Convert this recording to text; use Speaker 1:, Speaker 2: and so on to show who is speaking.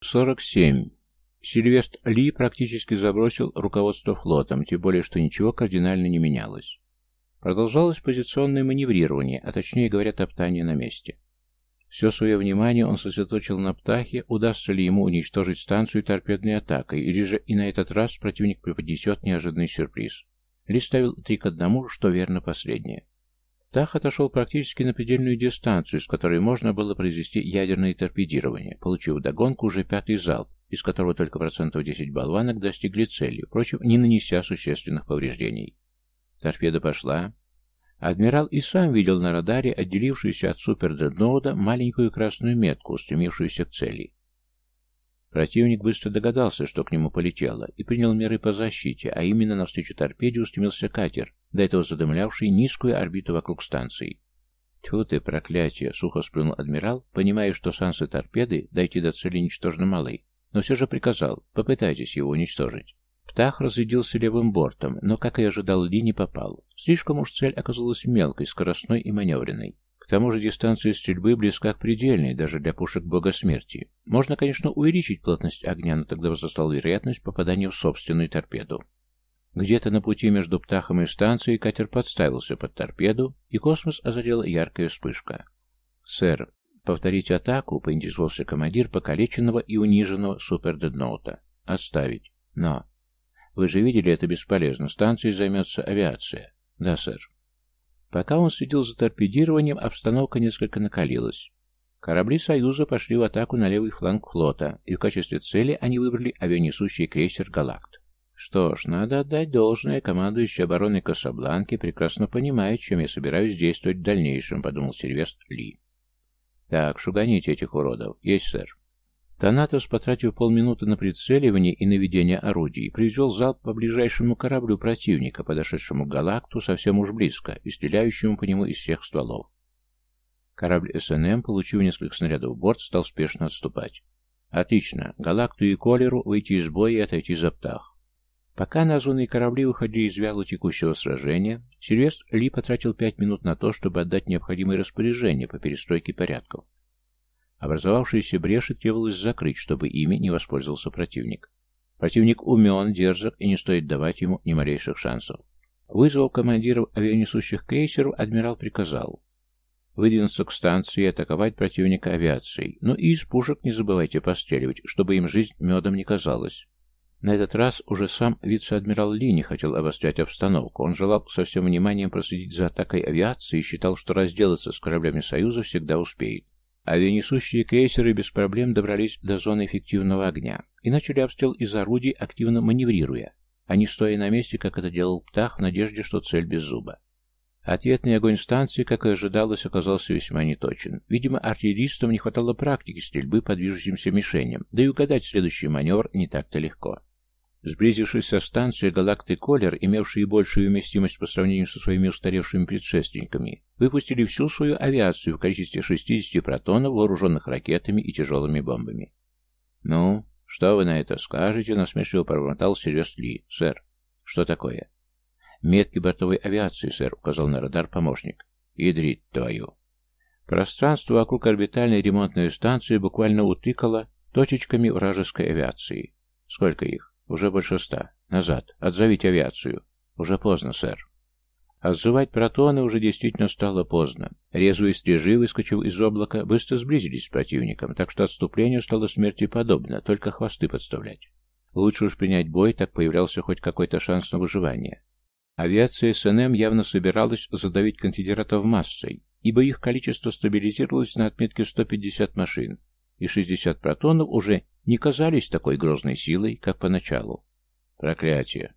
Speaker 1: 47. Сильвест Ли практически забросил руководство флотом, тем более, что ничего кардинально не менялось. Продолжалось позиционное маневрирование, а точнее говоря, топтание на месте. Все свое внимание он сосредоточил на птахе, удастся ли ему уничтожить станцию торпедной атакой, или же и на этот раз противник преподнесет неожиданный сюрприз. Ли ставил три к одному, что верно последнее. Птах отошел практически на предельную дистанцию, с которой можно было произвести ядерное торпедирование, получив догонку уже пятый залп, из которого только процентов 10 болванок достигли цели, впрочем, не нанеся существенных повреждений. Торпеда пошла, Адмирал и сам видел на радаре отделившуюся от супердредноуда маленькую красную метку, устремившуюся к цели. Противник быстро догадался, что к нему полетело, и принял меры по защите, а именно навстречу торпеде устремился катер, до этого задымлявший низкую орбиту вокруг станции. «Тьфу ты, проклятие!» — сухо сплюнул адмирал, понимая, что шансы торпеды дойти до цели ничтожно малы, но все же приказал «попытайтесь его уничтожить». Птах разрядился левым бортом, но, как и ожидал Ли, не попал. Слишком уж цель оказалась мелкой, скоростной и маневренной. К тому же дистанция стрельбы близка к предельной, даже для пушек бога смерти. Можно, конечно, увеличить плотность огня, но тогда возрастала вероятность попадания в собственную торпеду. Где-то на пути между Птахом и станцией катер подставился под торпеду, и космос озарила яркая вспышка. «Сэр, повторите атаку», — поинтересовался командир покалеченного и униженного супердедноута. «Отставить. Но...» Вы же видели, это бесполезно. Станцией займется авиация. Да, сэр. Пока он следил за торпедированием, обстановка несколько накалилась. Корабли Союза пошли в атаку на левый фланг флота, и в качестве цели они выбрали авианесущий крейсер «Галакт». Что ж, надо отдать должное, командующий обороной Касабланки прекрасно понимает, чем я собираюсь действовать в дальнейшем, подумал Сильвестр Ли. Так, шуганите этих уродов. Есть, сэр. Танатос, потратив полминуты на прицеливание и наведение орудий, привел залп по ближайшему кораблю противника, подошедшему к Галакту совсем уж близко и стреляющему по нему из всех стволов. Корабль СНМ, получив несколько снарядов в борт, стал спешно отступать. Отлично. Галакту и Колеру выйти из боя и отойти за птах. Пока названные корабли выходили из вяло текущего сражения, Сильвестр Ли потратил пять минут на то, чтобы отдать необходимые распоряжения по перестройке порядков. Образовавшиеся бреши требовалось закрыть, чтобы ими не воспользовался противник. Противник умен, дерзок и не стоит давать ему ни малейших шансов. Вызвав командиров авианесущих крейсеров, адмирал приказал выдвинуться к станции и атаковать противника авиацией. Но и из пушек не забывайте постреливать, чтобы им жизнь медом не казалась. На этот раз уже сам вице-адмирал Ли не хотел обострять обстановку. Он желал со всем вниманием проследить за атакой авиации и считал, что разделаться с кораблями Союза всегда успеет. Авианесущие крейсеры без проблем добрались до зоны эффективного огня и начали обстрел из орудий, активно маневрируя, а не стоя на месте, как это делал Птах, в надежде, что цель без зуба. Ответный огонь станции, как и ожидалось, оказался весьма неточен. Видимо, артиллеристам не хватало практики стрельбы по движущимся мишеням, да и угадать следующий маневр не так-то легко. Сблизившись со станцией Галакты Колер, имевшие большую вместимость по сравнению со своими устаревшими предшественниками, выпустили всю свою авиацию в количестве 60 протонов, вооруженных ракетами и тяжелыми бомбами. «Ну, что вы на это скажете?» — насмешливо пробормотал Сильвестр Ли. «Сэр, что такое?» «Метки бортовой авиации, сэр», — указал на радар помощник. «Ядрить твою». Пространство вокруг орбитальной ремонтной станции буквально утыкало точечками вражеской авиации. Сколько их? Уже больше ста. Назад. Отзовите авиацию. Уже поздно, сэр. Отзывать протоны уже действительно стало поздно. Резвые стрижи, выскочив из облака, быстро сблизились с противником, так что отступлению стало смерти подобно, только хвосты подставлять. Лучше уж принять бой, так появлялся хоть какой-то шанс на выживание. Авиация СНМ явно собиралась задавить конфедератов массой, ибо их количество стабилизировалось на отметке 150 машин, и 60 протонов уже не казались такой грозной силой, как поначалу. Проклятие!